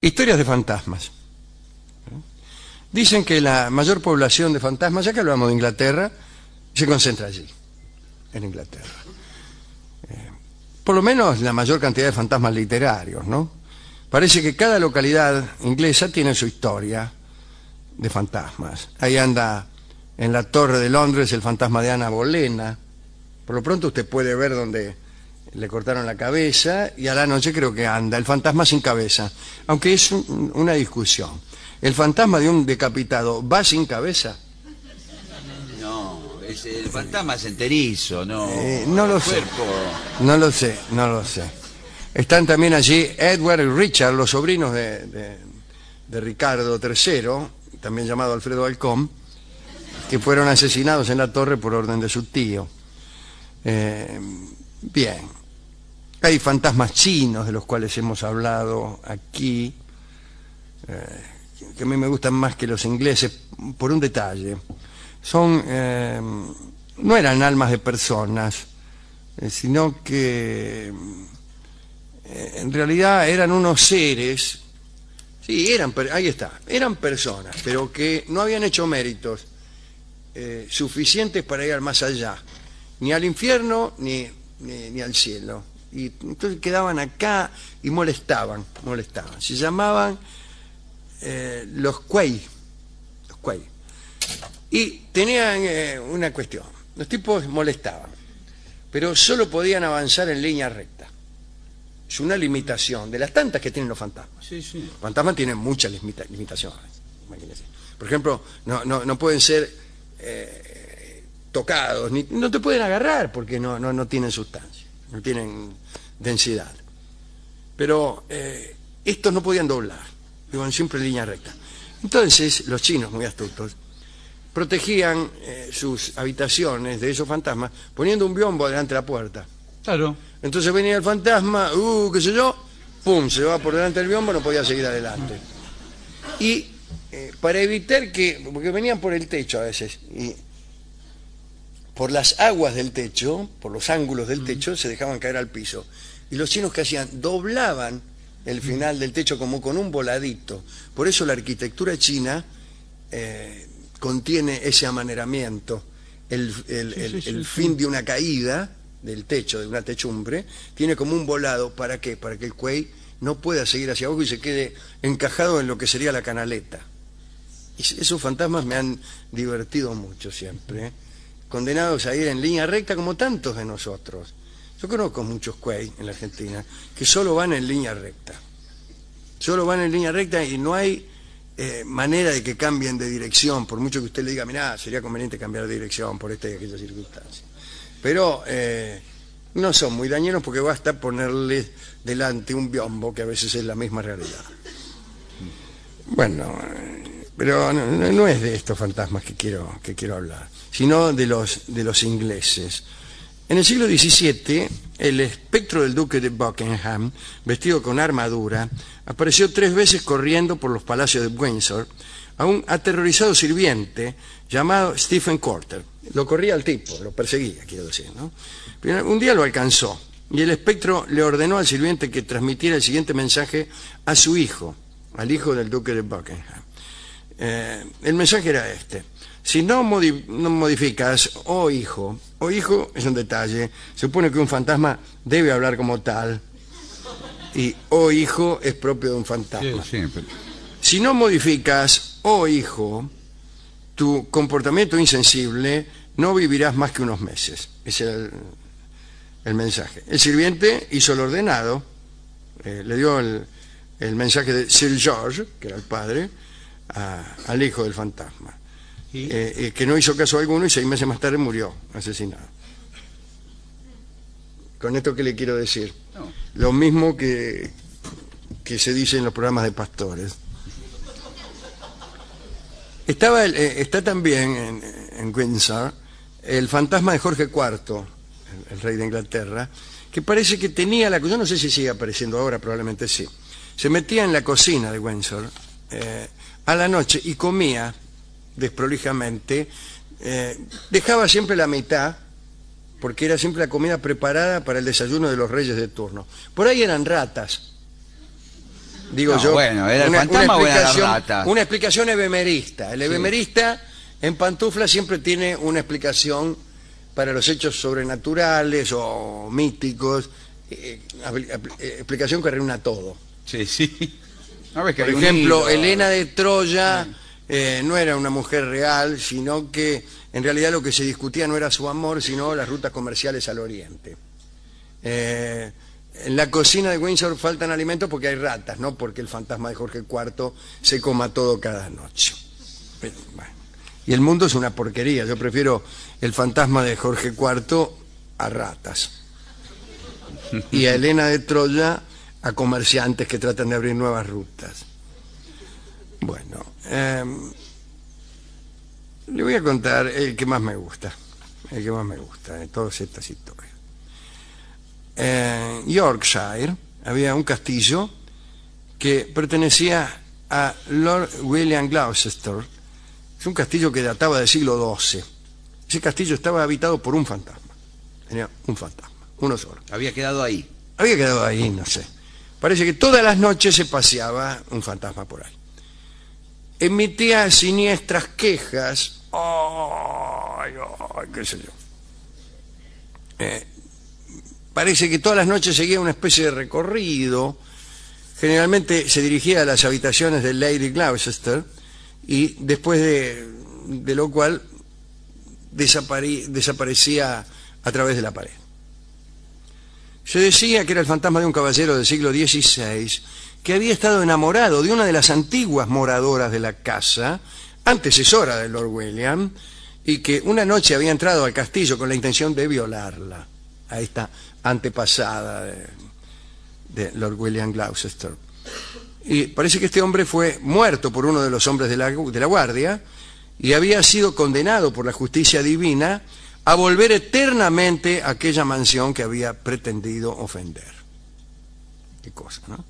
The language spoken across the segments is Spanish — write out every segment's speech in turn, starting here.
Historias de fantasmas. Dicen que la mayor población de fantasmas, ya que hablamos de Inglaterra, se concentra allí, en Inglaterra. Eh, por lo menos la mayor cantidad de fantasmas literarios, ¿no? Parece que cada localidad inglesa tiene su historia de fantasmas. Ahí anda en la Torre de Londres el fantasma de Ana Bolena. Por lo pronto usted puede ver donde le cortaron la cabeza y a la noche creo que anda el fantasma sin cabeza. Aunque es un- una discusión. ¿El fantasma de un decapitado va sin cabeza? No, es el fantasma es enterizo, no. Eh, no lo sé. cuerpo. No lo sé, no lo sé. Están también allí Edward y Richard, los sobrinos de, de- de Ricardo III, también llamado Alfredo Alcón, que fueron asesinados en la torre por orden de su tío. Eh, bien. Hay fantasmas chinos de los cuales hemos hablado aquí, eh, que a mí me gustan más que los ingleses, por un detalle. Son, eh, no eran almas de personas, eh, sino que en realidad eran unos seres, sí, eran, ahí está, eran personas, pero que no habían hecho méritos suficientes para ir más allá, ni al infierno ni, ni al cielo. Y entonces quedaban acá y molestaban, molestaban. Se llamaban eh, los Quay, los Quay. Y tenían eh, una cuestión, los tipos molestaban, pero solo podían avanzar en línea recta. Es una limitación de las tantas que tienen los fantasmas. Sí, sí. Los fantasmas tienen muchas limita- limitaciones. imagínese. Por ejemplo, no, no, no pueden ser eh, tocados, ni, no te pueden agarrar porque no, no, no tienen sustancia, no tienen densidad. Pero eh, estos no podían doblar, iban siempre en línea recta. Entonces, los chinos, muy astutos, protegían eh, sus habitaciones de esos fantasmas poniendo un biombo delante de la puerta. Claro. Entonces venía el fantasma, uh, qué sé yo, pum, se va por delante del biombo, no podía seguir adelante. Y eh, para evitar que, porque venían por el techo a veces, y por las aguas del techo, por los ángulos del techo, se dejaban caer al piso. Y los chinos que hacían, doblaban el final del techo como con un voladito. Por eso la arquitectura china eh, contiene ese amaneramiento. El, el- Sí, el- sí, sí, el sí. fin de una caída del techo, de una techumbre, tiene como un volado. ¿Para qué? Para que el cuey no pueda seguir hacia abajo y se quede encajado en lo que sería la canaleta. Y esos fantasmas me han divertido mucho siempre. ¿eh? Condenados a ir en línea recta como tantos de nosotros. Yo conozco muchos cuey en la Argentina que solo van en línea recta. Solo van en línea recta y no hay eh, manera de que cambien de dirección, por mucho que usted le diga, mirá, sería conveniente cambiar de dirección por esta y aquella circunstancia. Pero eh, no son muy dañinos porque basta ponerle delante un biombo, que a veces es la misma realidad. Bueno, eh, pero no- no es de estos fantasmas que quiero, que quiero hablar, sino de los, de los ingleses. En el siglo XVII, el espectro del duque de Buckingham, vestido con armadura, apareció tres veces corriendo por los palacios de Windsor a un aterrorizado sirviente llamado Stephen Porter. Lo corría al tipo, lo perseguía, quiero decir, ¿no? Un día lo alcanzó y el espectro le ordenó al sirviente que transmitiera el siguiente mensaje a su hijo, al hijo del duque de Buckingham. Eh, el mensaje era este. Si no, modi- no modificas, oh hijo, oh hijo es un detalle, se supone que un fantasma debe hablar como tal, y oh hijo es propio de un fantasma. sí, pero- Si no modificas, oh hijo, tu comportamiento insensible, no vivirás más que unos meses. Ese era el, el mensaje. El sirviente hizo lo ordenado, eh, le dio el, el mensaje de Sir George, que era el padre, a- al hijo del fantasma, Eh, eh, que no hizo caso alguno y seis meses más tarde murió asesinado. Con esto que le quiero decir, No. lo mismo que, que se dice en los programas de pastores. Estaba el- eh, está también en, en Windsor el fantasma de Jorge IV, el, el rey de Inglaterra, que parece que tenía la... Yo no sé si sigue apareciendo ahora, probablemente sí. Se metía en la cocina de Windsor eh, a la noche y comía desprolijamente. eh, dejaba siempre la mitad porque era siempre la comida preparada para el desayuno de los reyes de turno. Por ahí eran ratas. Digo No, yo. bueno, ¿era el fantasma o era la explicación, rata? una explicación ebemerista. El ebemerista en pantufla siempre tiene una explicación para los hechos sobrenaturales o míticos. eh, eh, explicación que reúna todo. Sí, sí. ¿No ves que Por ejemplo? Elena de Troya eh, no era una mujer real, sino que en realidad lo que se discutía no era su amor, sino las rutas comerciales al oriente. Eh, en la cocina de Windsor faltan alimentos porque hay ratas, no porque el fantasma de Jorge IV se coma todo cada noche. Y el mundo es una porquería. Yo prefiero el fantasma de Jorge IV a ratas. Y a Elena de Troya a comerciantes que tratan de abrir nuevas rutas. Bueno, em, le voy a contar el que más me gusta, el que más me gusta de todas estas historias. En Yorkshire había un castillo que pertenecía a Lord William Gloucester. Es un castillo que databa del siglo XII. Ese castillo estaba habitado por un fantasma. Tenía un fantasma, uno solo. Había quedado ahí. Había quedado ahí, no sé. Parece que todas las noches se paseaba un fantasma por ahí. Emitía siniestras quejas. Ay, ay, qué sé yo. Eh, parece que todas las noches seguía una especie de recorrido. Generalmente se dirigía a las habitaciones de Lady Gloucester y después de, lo cual desapare- desaparecía a través de la pared. Se decía que era el fantasma de un caballero del siglo XVI que había estado enamorado de una de las antiguas moradoras de la casa, antecesora de Lord William, y que una noche había entrado al castillo con la intención de violarla, a esta antepasada de, Lord William Gloucester. Y parece que este hombre fue muerto por uno de los hombres de la, de la guardia y había sido condenado por la justicia divina a volver eternamente a aquella mansión que había pretendido ofender. Qué cosa, ¿no?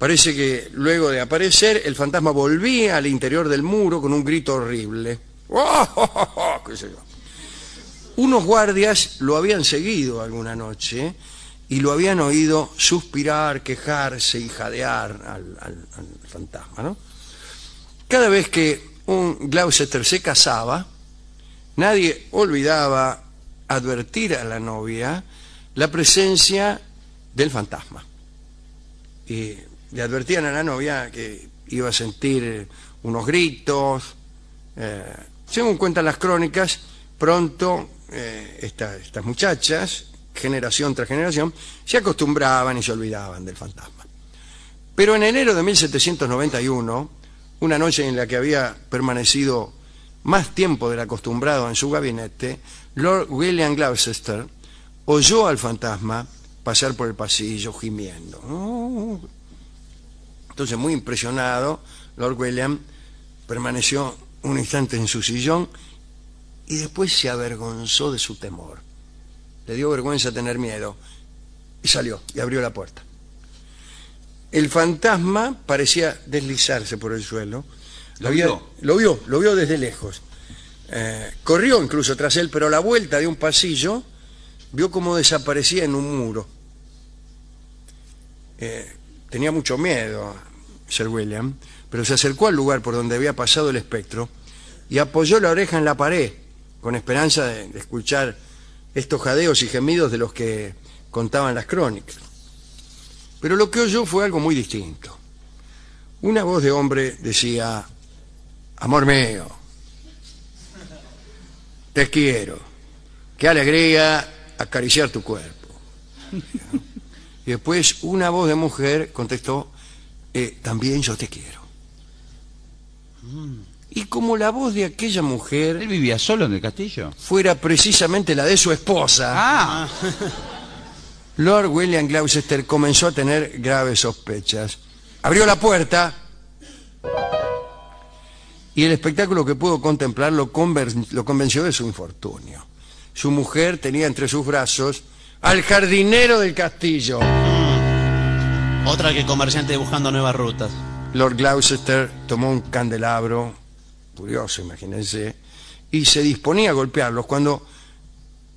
Parece que luego de aparecer, el fantasma volvía al interior del muro con un grito horrible. ¡Oh! ¿Qué sé yo? Unos guardias lo habían seguido alguna noche y lo habían oído suspirar, quejarse y jadear al, fantasma, ¿no? Cada vez que un Gloucester se casaba, nadie olvidaba advertir a la novia la presencia del fantasma. Y le advertían a la novia que iba a sentir unos gritos. eh, según cuentan las crónicas, pronto eh, esta- estas muchachas, generación tras generación, se acostumbraban y se olvidaban del fantasma. Pero en enero de 1791, una noche en la que había permanecido más tiempo del acostumbrado en su gabinete, Lord William Gloucester oyó al fantasma pasar por el pasillo gimiendo. Entonces, muy impresionado, Lord William permaneció un instante en su sillón y después se avergonzó de su temor. Le dio vergüenza tener miedo y salió y abrió la puerta. El fantasma parecía deslizarse por el suelo. ¿Lo vio? Lo vio, lo vio desde lejos. Eh, corrió incluso tras él, pero a la vuelta de un pasillo vio cómo desaparecía en un muro. Eh, tenía mucho miedo Sir William, pero se acercó al lugar por donde había pasado el espectro y apoyó la oreja en la pared con esperanza de, de escuchar estos jadeos y gemidos de los que contaban las crónicas. Pero lo que oyó fue algo muy distinto. Una voz de hombre decía, amor mío, te quiero, qué alegría acariciar tu cuerpo. Y después una voz de mujer contestó, "Eh, también yo te quiero. Y como la voz de aquella ¿Él mujer vivía solo en el castillo? fuera precisamente la de su esposa, Ah, Lord William Gloucester comenzó a tener graves sospechas. Abrió la puerta y el espectáculo que pudo contemplar lo, lo convenció de su infortunio. Su mujer tenía entre sus brazos al jardinero del castillo. Otra que comerciante buscando nuevas rutas. Lord Gloucester tomó un candelabro, curioso, imagínense, y se disponía a golpearlos cuando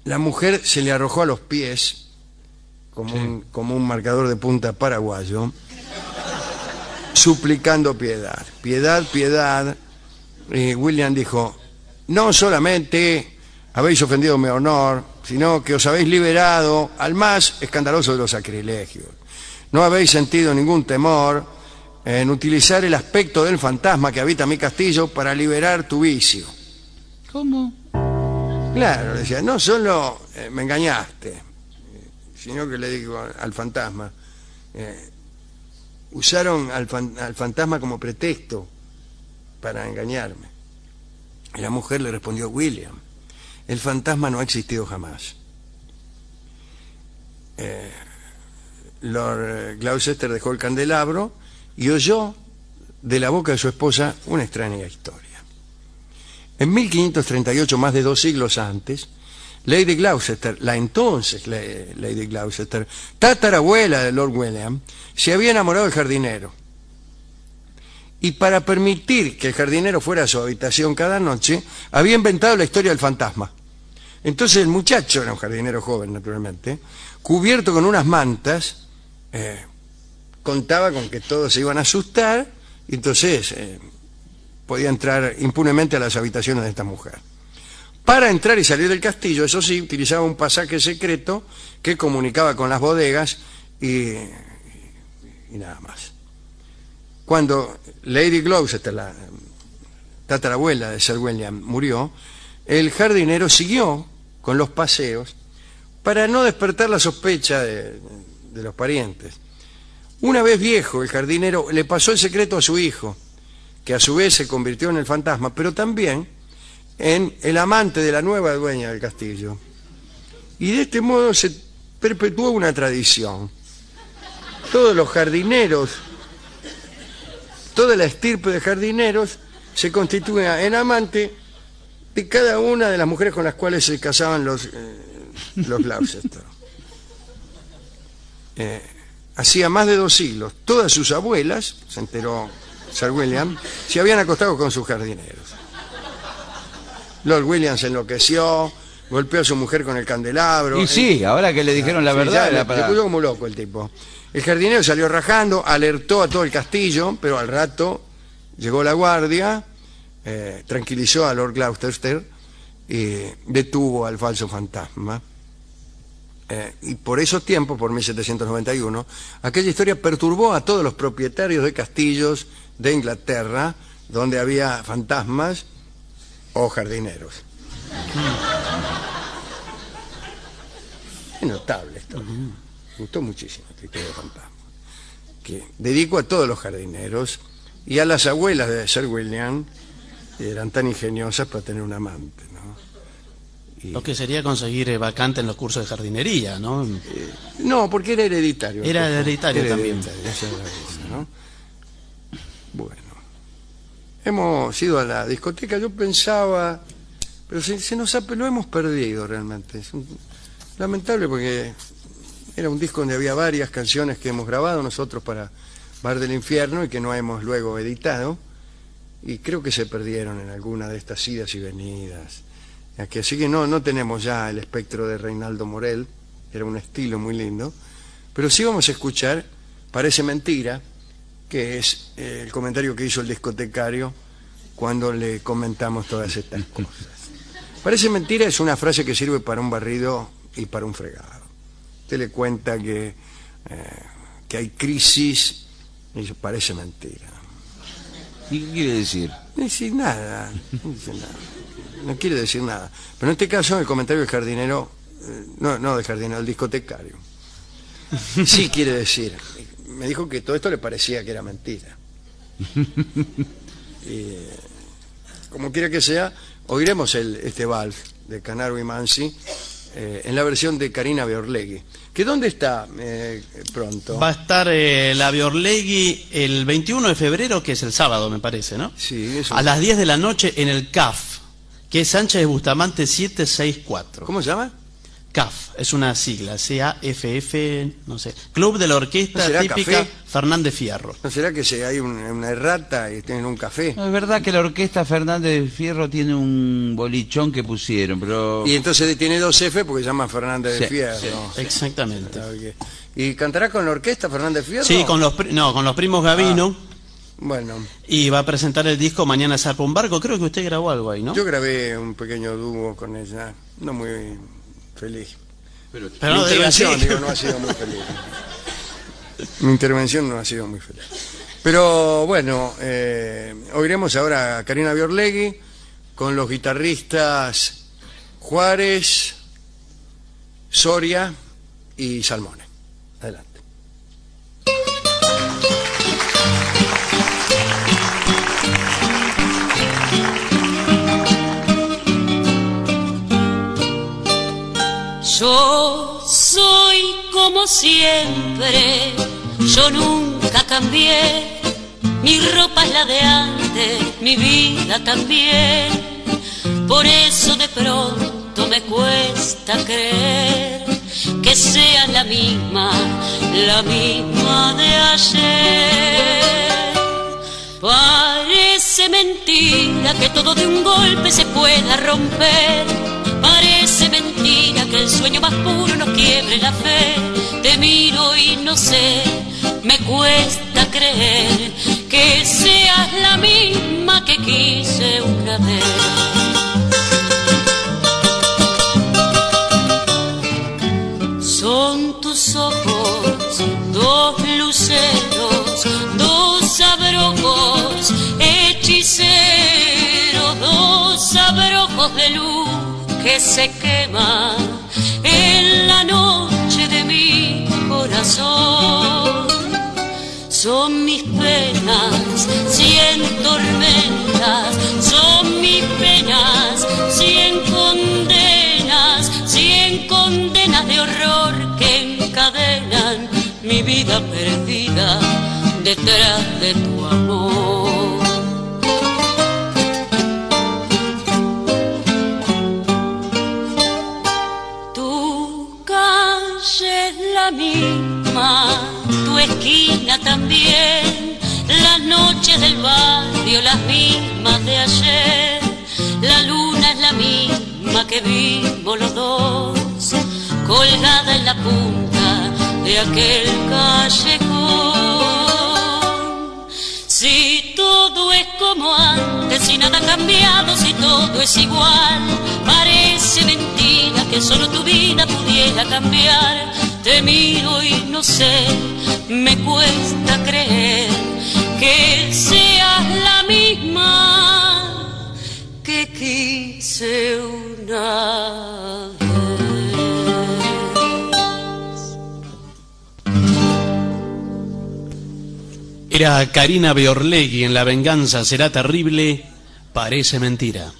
la mujer se le arrojó a los pies, como, un, como un marcador de punta paraguayo, suplicando piedad. Piedad, piedad. William dijo, no solamente habéis ofendido mi honor, sino que os habéis liberado al más escandaloso de los sacrilegios. No habéis sentido ningún temor en utilizar el aspecto del fantasma que habita mi castillo para liberar tu vicio. ¿Cómo? Claro, decía, no solo eh, me engañaste, sino que le digo al fantasma, eh, usaron al, fan- al fantasma como pretexto para engañarme. Y la mujer le respondió, William, el fantasma no ha existido jamás. Eh, Lord eh, Gloucester dejó el candelabro y oyó de la boca de su esposa una extraña historia. En 1538, más de dos siglos antes, Lady Gloucester, la entonces la- Lady Gloucester, tatarabuela de Lord William, se había enamorado del jardinero. Y para permitir que el jardinero fuera a su habitación cada noche, había inventado la historia del fantasma. Entonces el muchacho, era un jardinero joven naturalmente, cubierto con unas mantas, eh, contaba con que todos se iban a asustar, y entonces eh, podía entrar impunemente a las habitaciones de esta mujer. Para entrar y salir del castillo, eso sí, utilizaba un pasaje secreto que comunicaba con las bodegas y, nada más. Cuando Lady Gloucester, la tatarabuela de Sir William, murió, el jardinero siguió con los paseos para no despertar la sospecha de, de los parientes. Una vez viejo, el jardinero le pasó el secreto a su hijo, que a su vez se convirtió en el fantasma, pero también en el amante de la nueva dueña del castillo. Y de este modo se perpetuó una tradición. Todos los jardineros, toda la estirpe de jardineros se constituía en amante de cada una de las mujeres con las cuales se casaban los, eh, los Gloucester. Eh, hacía más de dos siglos, todas sus abuelas, se enteró Sir William, se habían acostado con sus jardineros. Lord William se enloqueció, golpeó a su mujer con el candelabro. Y sí, ahora que le dijeron la Sí, verdad ya le puso como loco el tipo. El jardinero salió rajando, alertó a todo el castillo, pero al rato llegó la guardia, eh, tranquilizó a Lord Gloucester y detuvo al falso fantasma. Eh, y por esos tiempos, por 1791, aquella historia perturbó a todos los propietarios de castillos de Inglaterra, donde había fantasmas o jardineros. Es notable esto. Me gustó muchísimo esta historia de fantasma. Que dedico a todos los jardineros y a las abuelas de Sir William, que eran tan ingeniosas para tener un amante, ¿no? Lo que sería conseguir eh, vacante en los cursos de jardinería, ¿no? No, porque era hereditario. Era hereditario era también. hereditario, esa era esa, ¿no? Bueno. Hemos ido a la discoteca, yo pensaba, pero se, se nos ha, lo hemos perdido realmente. Es un- lamentable porque era un disco donde había varias canciones que hemos grabado nosotros para Bar del Infierno y que no hemos luego editado. Y creo que se perdieron en alguna de estas idas y venidas. Aquí, así que no, no tenemos ya el espectro de Reinaldo Morel, era un estilo muy lindo, pero sí vamos a escuchar, parece mentira, que es eh, el comentario que hizo el discotecario cuando le comentamos todas estas cosas. Parece mentira es una frase que sirve para un barrido y para un fregado. Usted le cuenta que, eh, que hay crisis y dice, parece mentira. ¿Y qué quiere decir? No dice nada, no dice nada. No quiere decir nada. Pero en este caso el comentario del jardinero, eh, no, no del jardinero, del discotecario. Sí quiere decir. Me dijo que todo esto le parecía que era mentira. Y, como quiera que sea, oiremos el, este vals de Canaro y Mansi eh, en la versión de Karina Beorlegui. ¿Que dónde está eh, pronto? Va a estar eh, la Biorlegui el 21 de febrero, que es el sábado, me parece, ¿no? Sí, eso. A las 10 de la noche en el CAF, que es Sánchez de Bustamante 764. ¿Cómo se llama? CAF, es una sigla, C-A-F-F, no sé. Club de la ¿No Orquesta será Típica café? Fernández Fierro. ¿No será que se, hay un- una errata y tienen un café? No, es verdad que la orquesta Fernández de Fierro tiene un bolichón que pusieron, pero... Y entonces tiene dos F porque se llama Fernández de Sí, Fierro. Exactamente. ¿Y cantará con la orquesta Fernández Fierro? Sí, con los, pri- no, con los primos Gavino. Bueno, Y va a presentar el disco Mañana zarpa un barco. Creo que usted grabó algo ahí, ¿no? yo grabé un pequeño dúo con ella, no muy feliz. Pero, Pero Mi no intervención, digo, no ha sido muy feliz. Mi intervención no ha sido muy feliz. Pero bueno, eh, oiremos ahora a Karina Biorlegui con los guitarristas Juárez, Soria y Salmone. Adelante. Yo soy como siempre, yo nunca cambié. Mi ropa es la de antes, mi vida también. Por eso de pronto me cuesta creer que seas la misma, la misma de ayer. Parece mentira que todo de un golpe se pueda romper. El sueño más puro nos quiebre la fe. Te miro y no sé, me cuesta creer que seas la misma que quise una vez. Son tus ojos, dos luceros, dos abrojos, hechiceros, dos abrojos de luz que se queman vida perdida detrás de tu amor. Tu calle es la misma, tu esquina también, las noches del barrio las mismas de ayer, la luna es la misma que vimos los dos, colgada en la punta de aquel callejón. Si todo es como antes, si nada ha cambiado, si todo es igual, parece mentira que solo tu vida pudiera cambiar. Te miro y no sé, me cuesta creer que seas la misma que quise una Era Karina Beorlegui en La venganza será terrible, parece mentira.